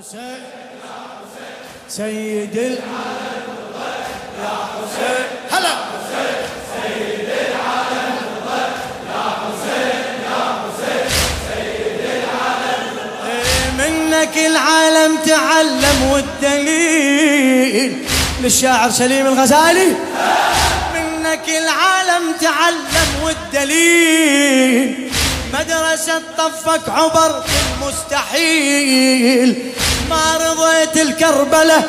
حسين. سيد العالم يا حسين هلا. سيد العالم يا حسين يا حسين سيد العالم منك العالم تعلم والدليل. للشاعر سليم الغزالي. منك العالم تعلم والدليل. مدرسة طفك عبر المستحيل. ما رضيت الكربلة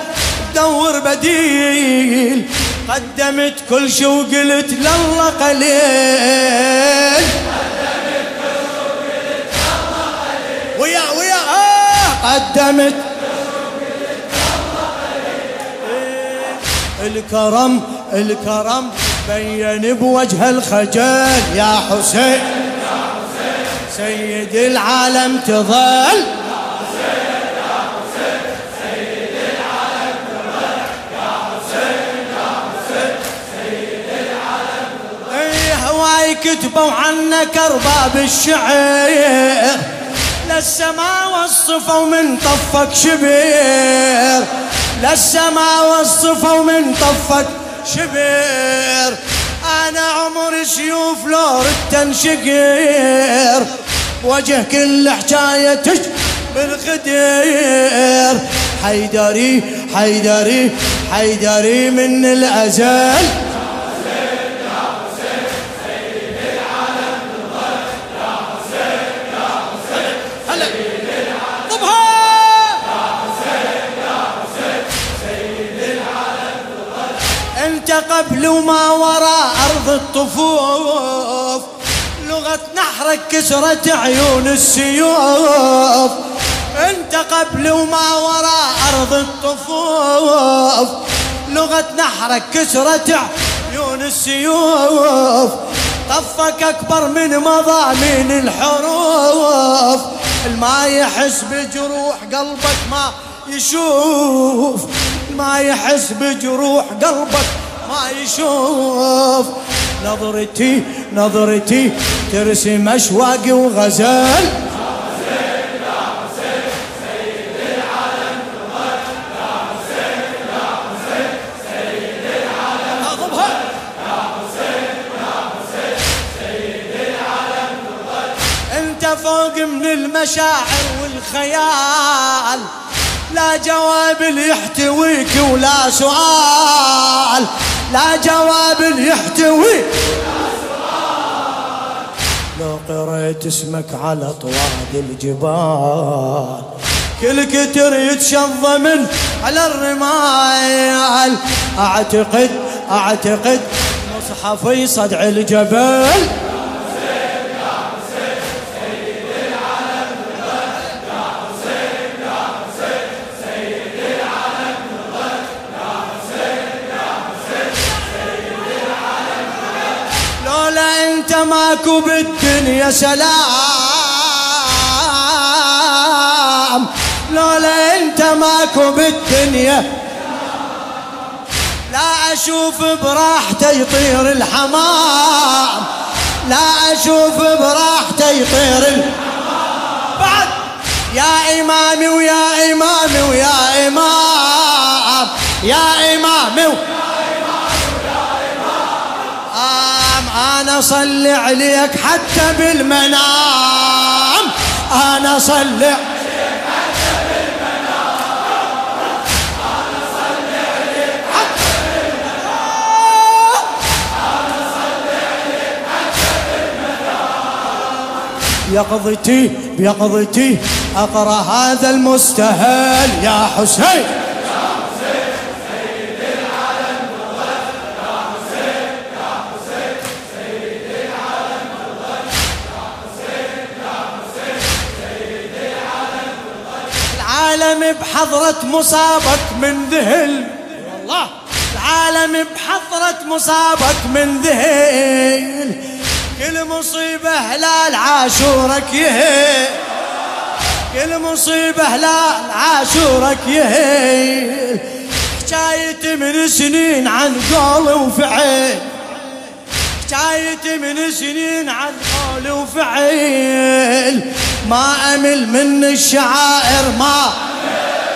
دور بديل. قدمت كل شي وقلت لله قليل. ويا ويا آه قدمت. الكرم الكرم بين بوجه الخجل يا حسين. سيد العالم تظل. كتبوا عنك ارباب الشعر للسما وصفوا من طفك شبير. للسما وصفوا من طفك شبير. أنا عمر سيوف لور التنشقير. وجه كل حكايه تشبه بالغدير حيدري حيدري حيدري من الأزل. قبل وما وراء أرض الطفوف. لغة نحرك كسرت عيون السيوف. أنت قبل وما وراء أرض الطفوف. لغة نحرك كسرت عيون السيوف. طفك أكبر من مضامين الحروف. الما يحس بجروح قلبك ما يشوف. ما يحس بجروح قلبك يشوف نظرتي نظرتي ترسم أضربها. انت فوق من المشاعر والخيال لا جواب يحتويك ولا سؤال لا جواب اللي يحتويك لو قريت اسمك على طواد الجبال كل كتر يتشظى من على الرمال. اعتقد أعتقد مصحفي صدع الجبل. أنت ماكو بالدنيا سلام. لولا أنت ماكو بالدنيا. لا أشوف براحته يطير الحمام. لا أشوف براحته يطير الحمام بعد. يا إمامي ويا إمامي ويا إمام. يا أنا أصلي عليك حتى بالمنام. أنا أصلي يقظتي بيقظتي أقرأ هذا المستهل يا حسين. بحضرة مصابك من ذهل. والله. العالم بحضرة مصابك من ذهل. كل مصيبة هلال عاشورك يهل كل مصيبة هلال عاشورك يهل حكايتي من سنين عن قول وفعل. حكايتي من سنين عن قول وفعل. ما أمل من الشعائر ما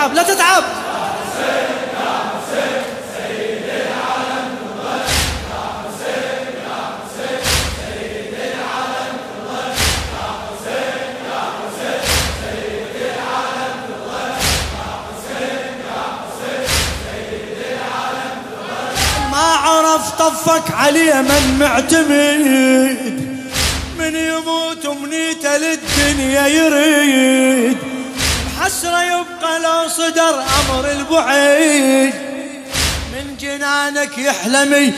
تتعب لا تتعب. طفك عليه من معتمد. من يموت ومنيته للدنيا يريد. حسرة يبقى لو صدر أمر البعيد. من جنانك يحلمي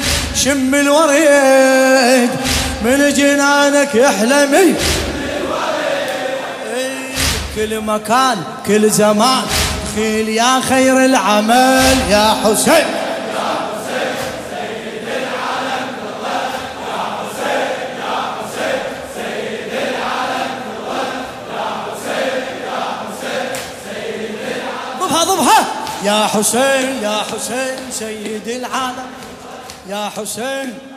شم الوريد. من جنانك يحلمي كل مكان كل زمان. خيل يا خير العمل يا حسين. يا حسين يا حسين سيد العالم. يا حسين.